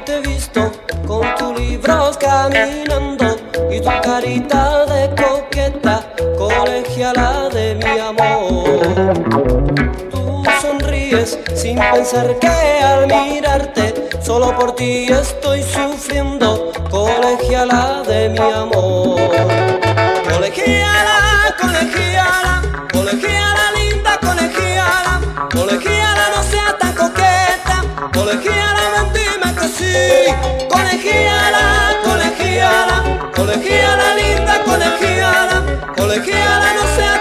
te he visto con tus libros caminando y tu carita de coqueta, colegiala de mi amor. Tú sonríes sin pensar que al mirarte, solo por ti estoy sufriendo, colegiala de mi amor. Colegiala, colegiala, colegiala colegiala, colegiala, colegiala linda, colegiala, colegiala no sea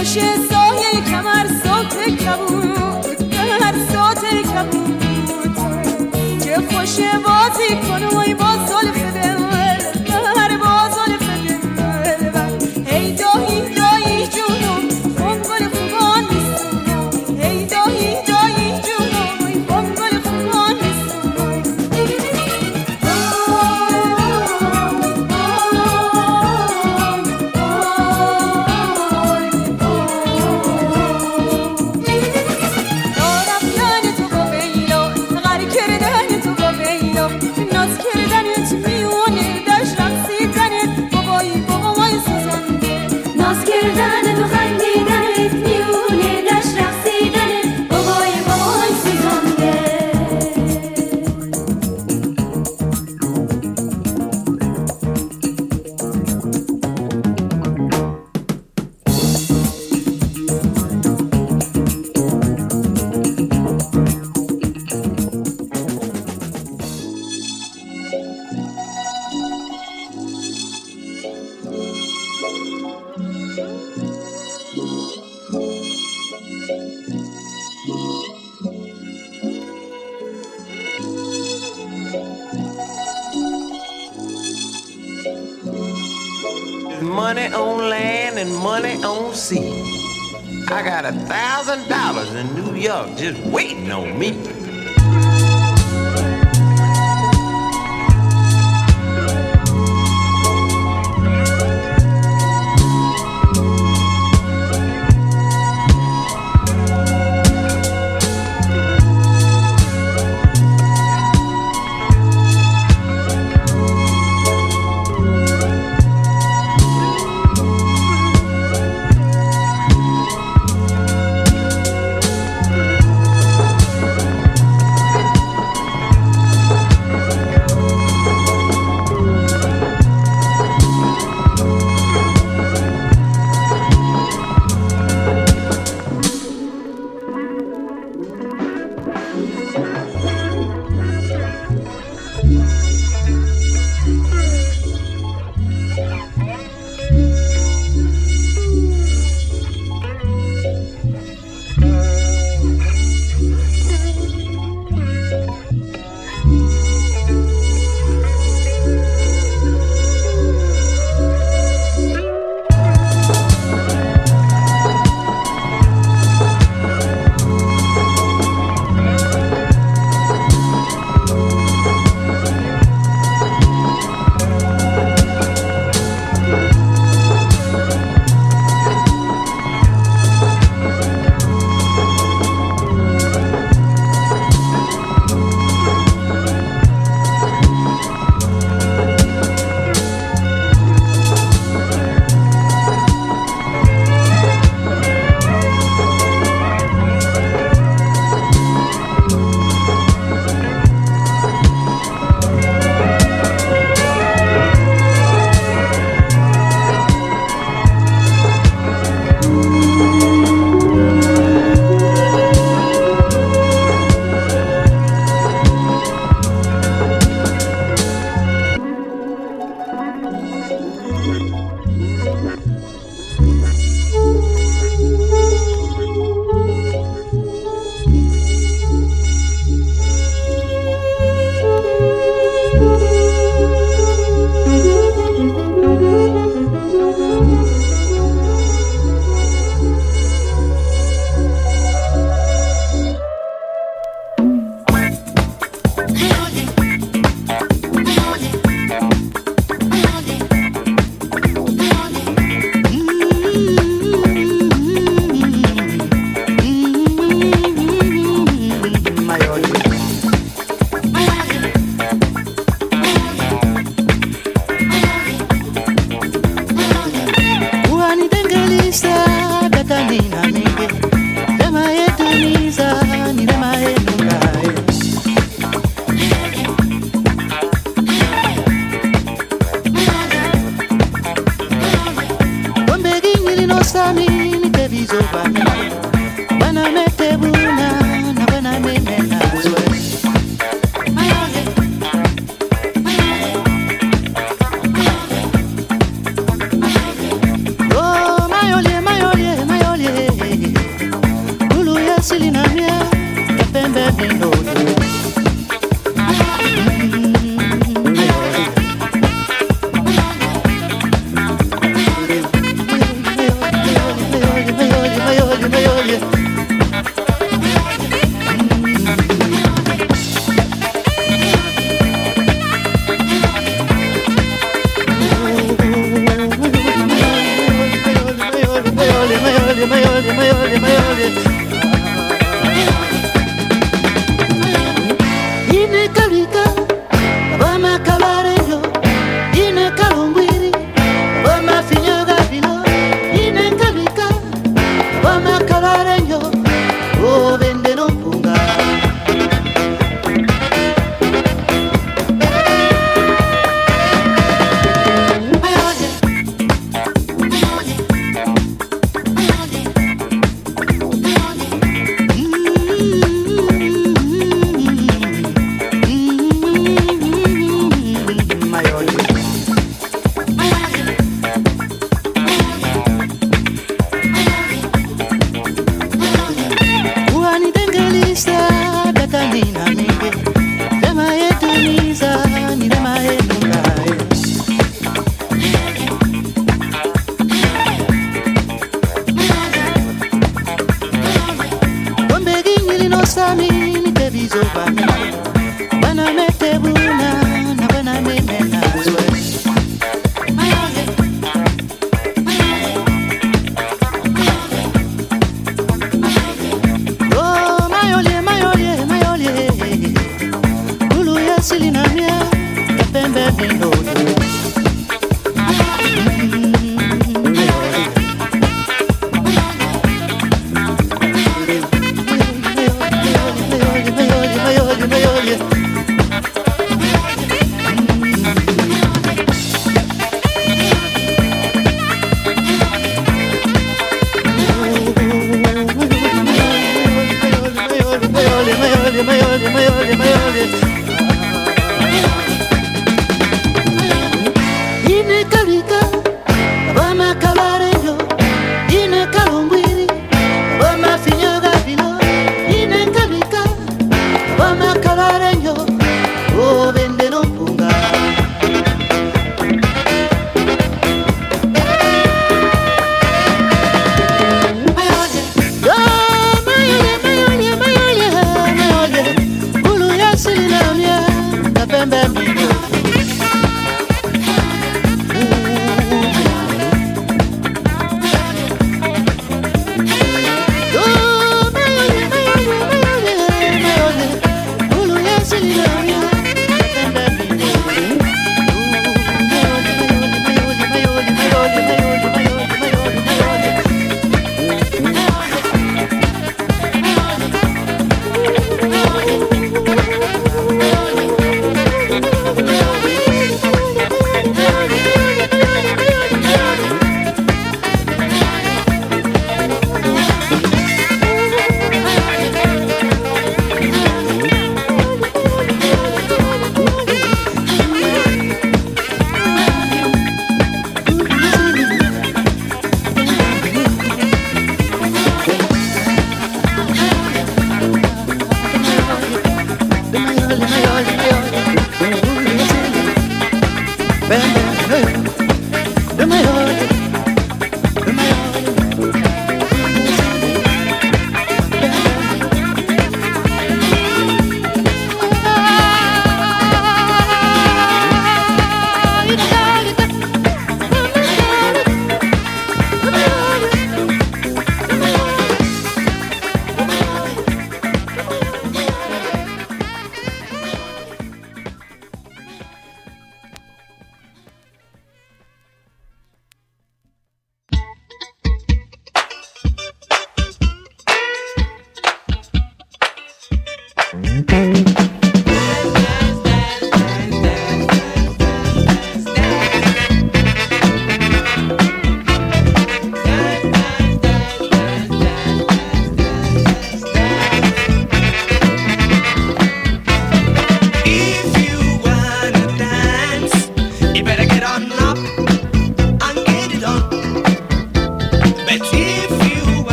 Hoje é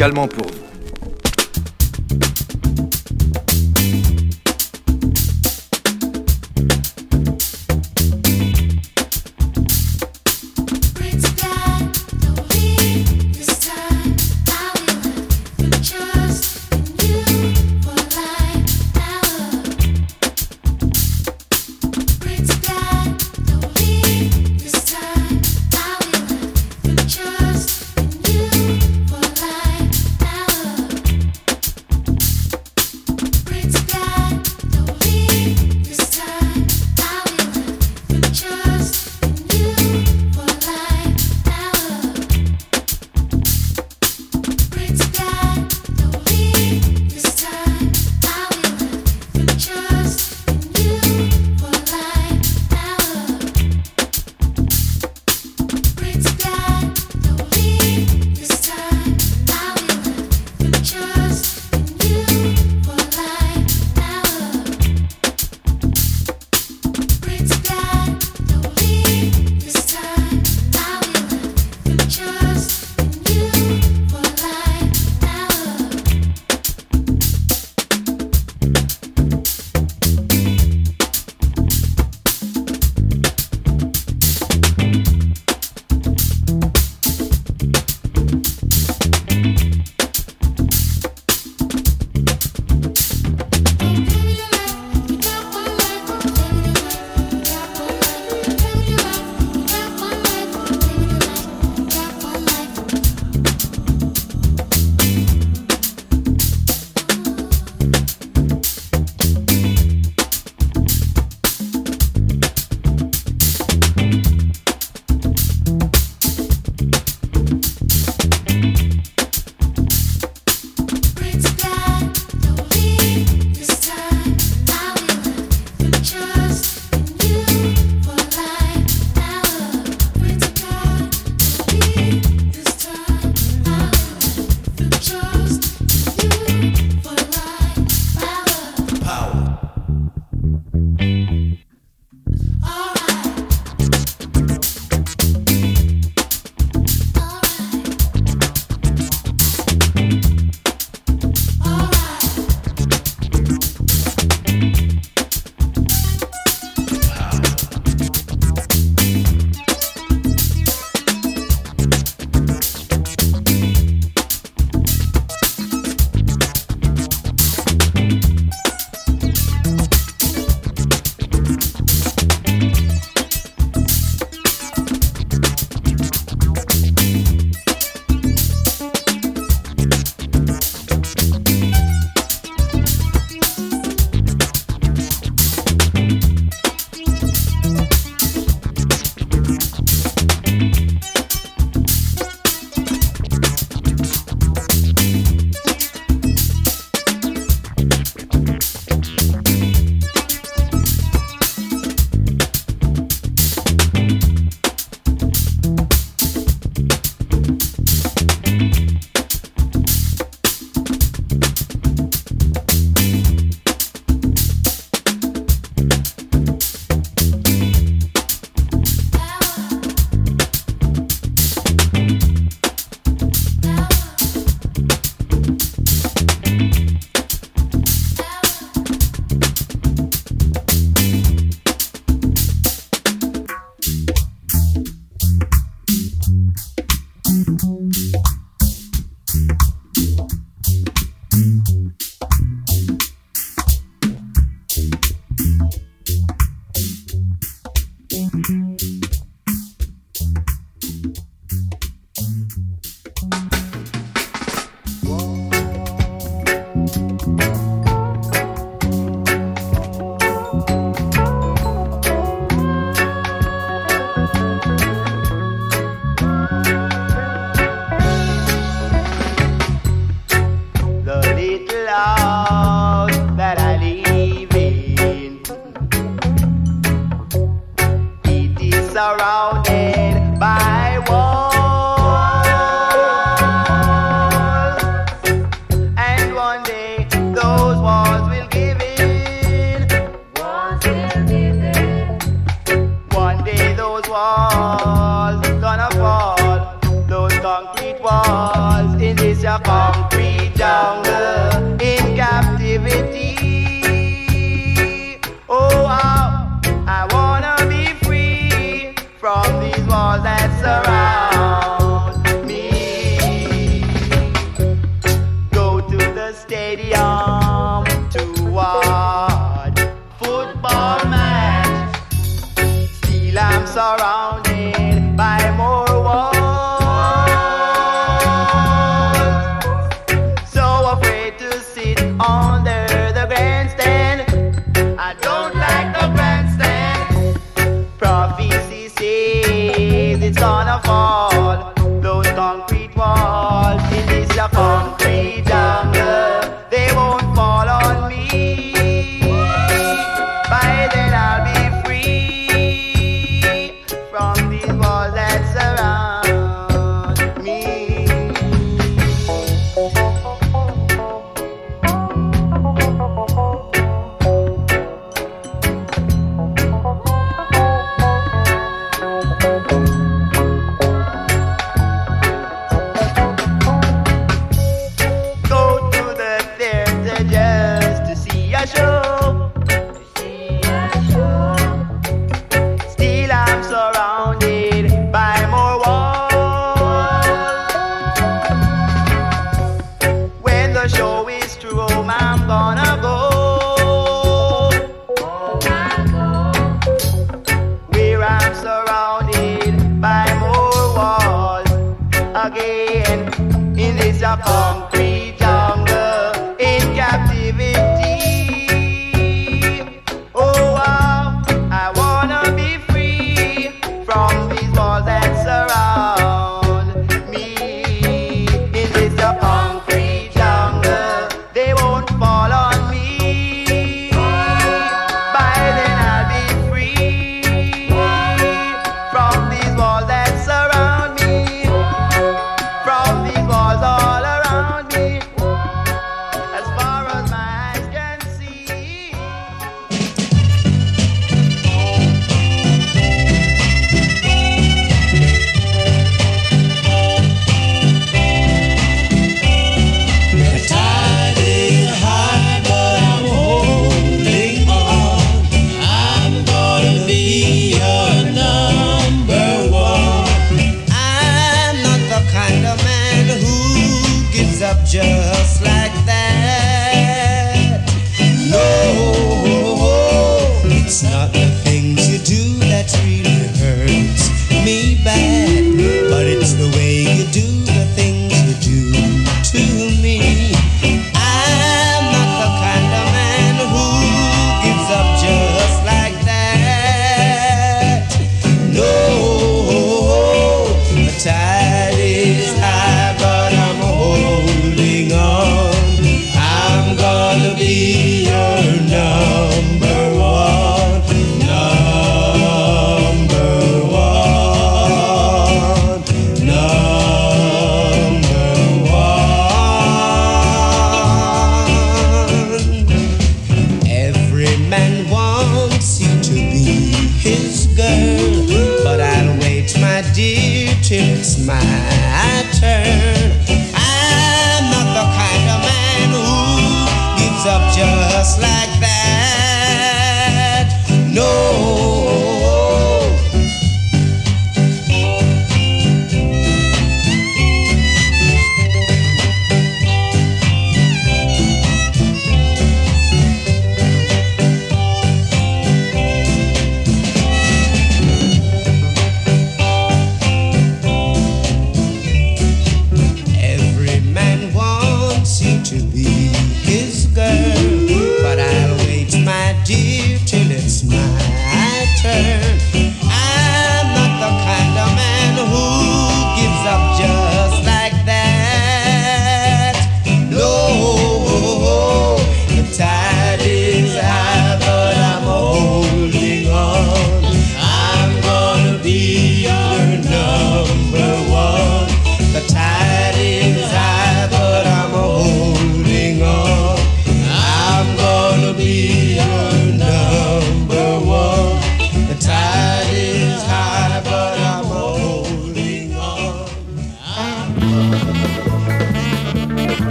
spécialement pour vous. is gonna fall.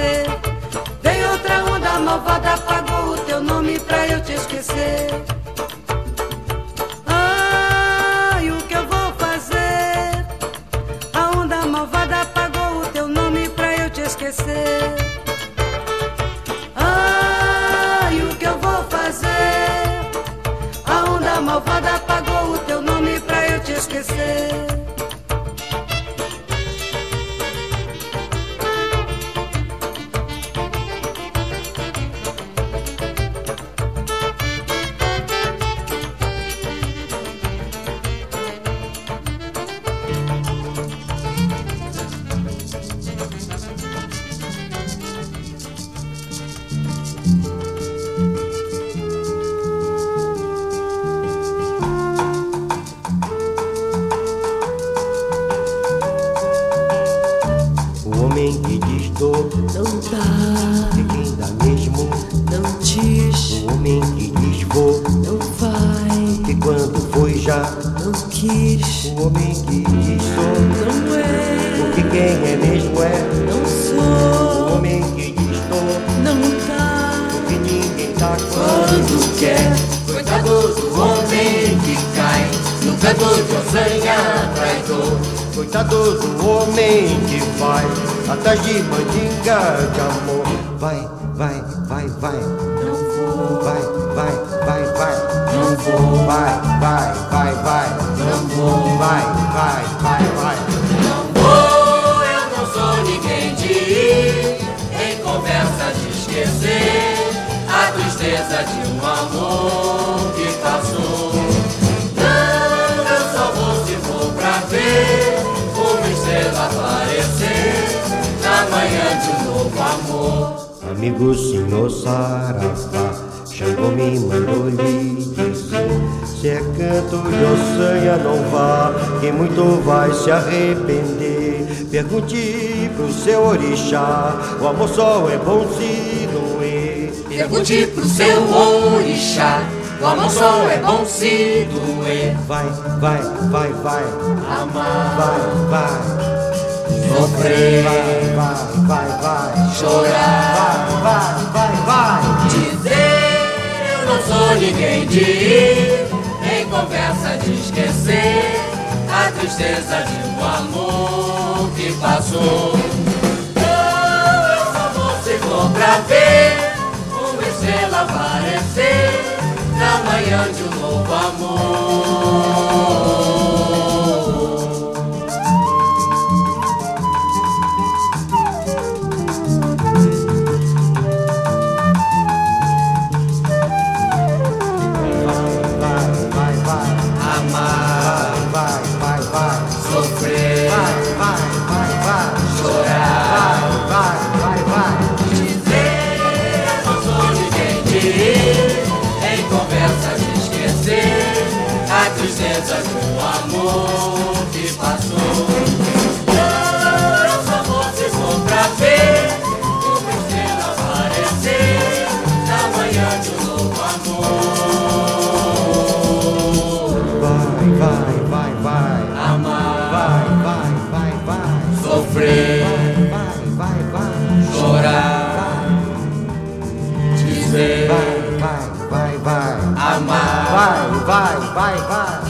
ver. Veio outra onda malvada, apagou o teu nome pra eu te esquecer. Conversa de esquecer a tristeza de um amor que passou. Eu só vou se for pra ver uma estrela aparecer na manhã de um novo amor. Amigo senhor Saravá, Xangô me mandou lhe dizer Se é canto de ossanha não vá, quem muito vai se arrepender Pergunte pro seu orixá, o amor só é bom se doer. Pergunte pro seu orixá, o amor só é bom se doer. Vai, vai, vai, vai, Amar, vai, vai. Sofrer, Vai, vai, vai, vai. Chorar. Vai, vai, vai, vai. Dizer eu não sou ninguém de ir. Em conversa de esquecer a tristeza de um amor passou. Não, eu só vou se ver uma estrela aparecer na manhã de um novo amor. Um amor que passou. Não, só vou se for pra ver uma estrela aparecer na manhã de um novo amor. Vai, vai, vai, vai Amar, Vai, vai, vai, vai sofrer, Vai, vai, vai chorar, dizer, Vai, vai, vai, vai amar, Vai, vai, vai, vai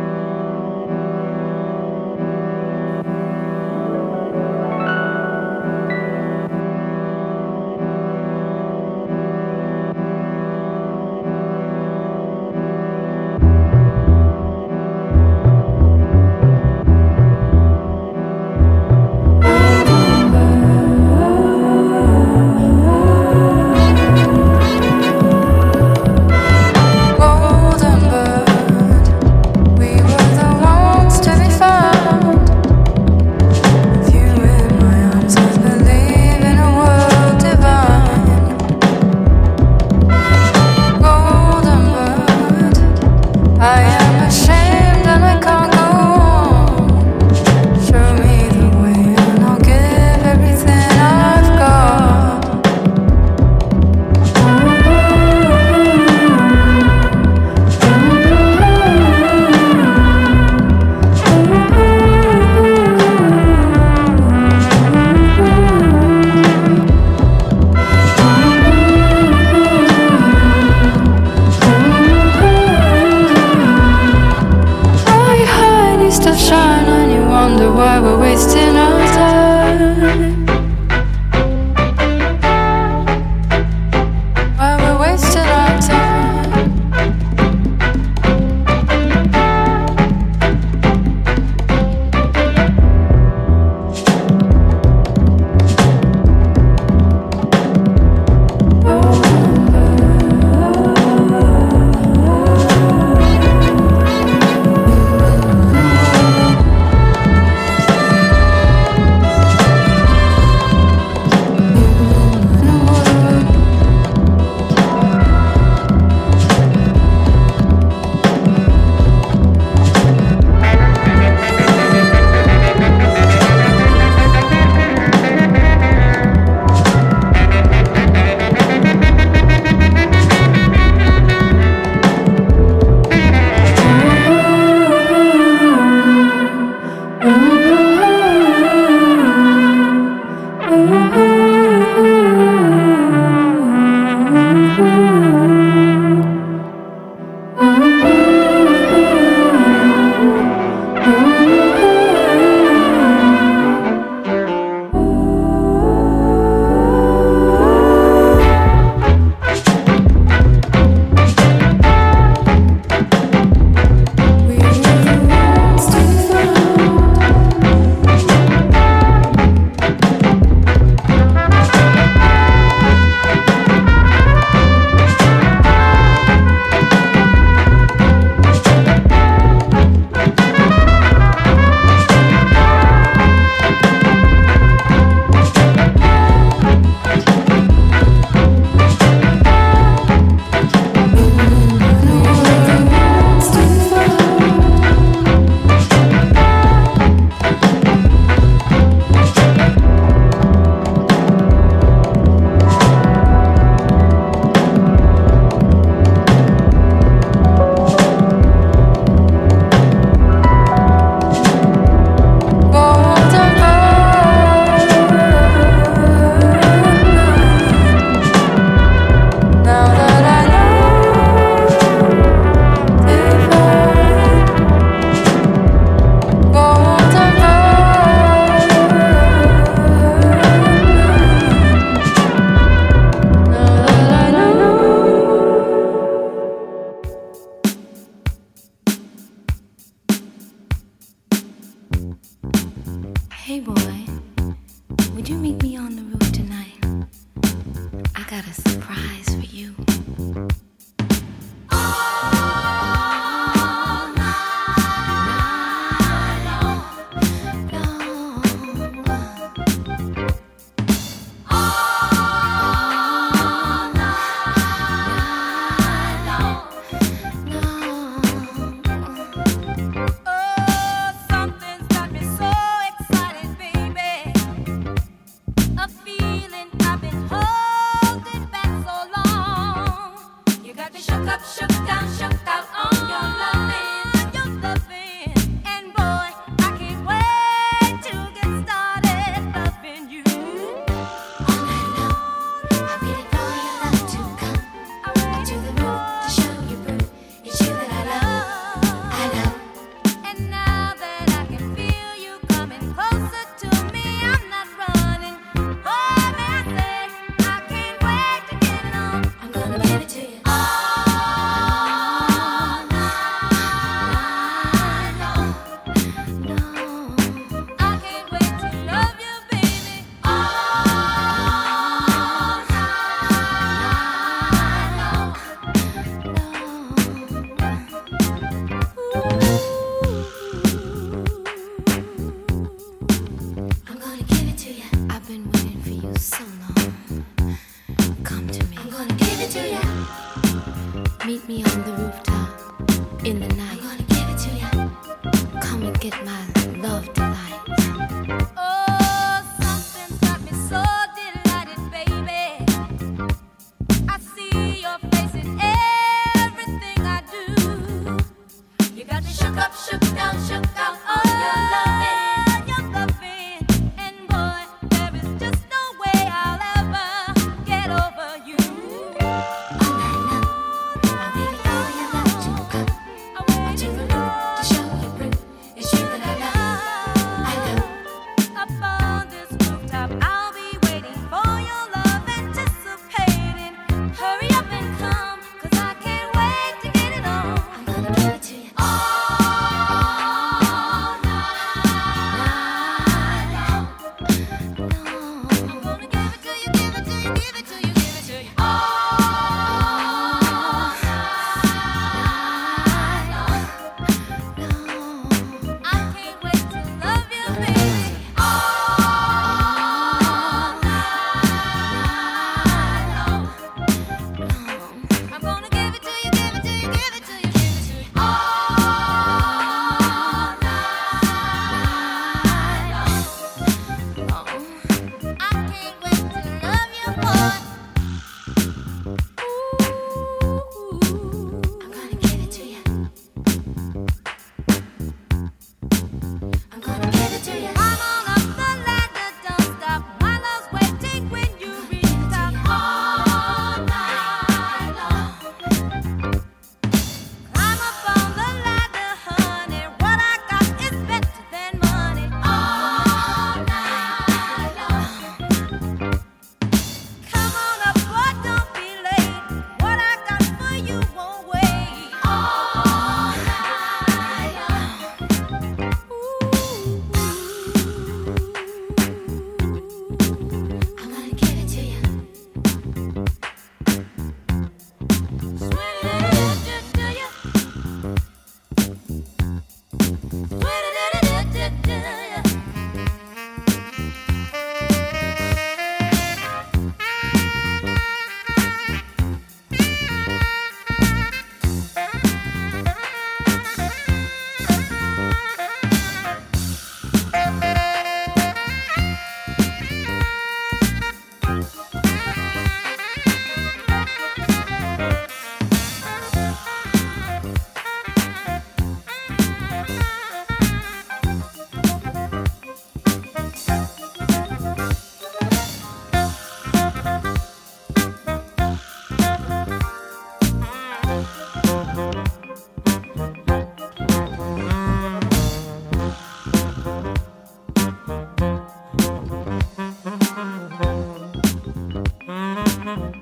Mm-hmm.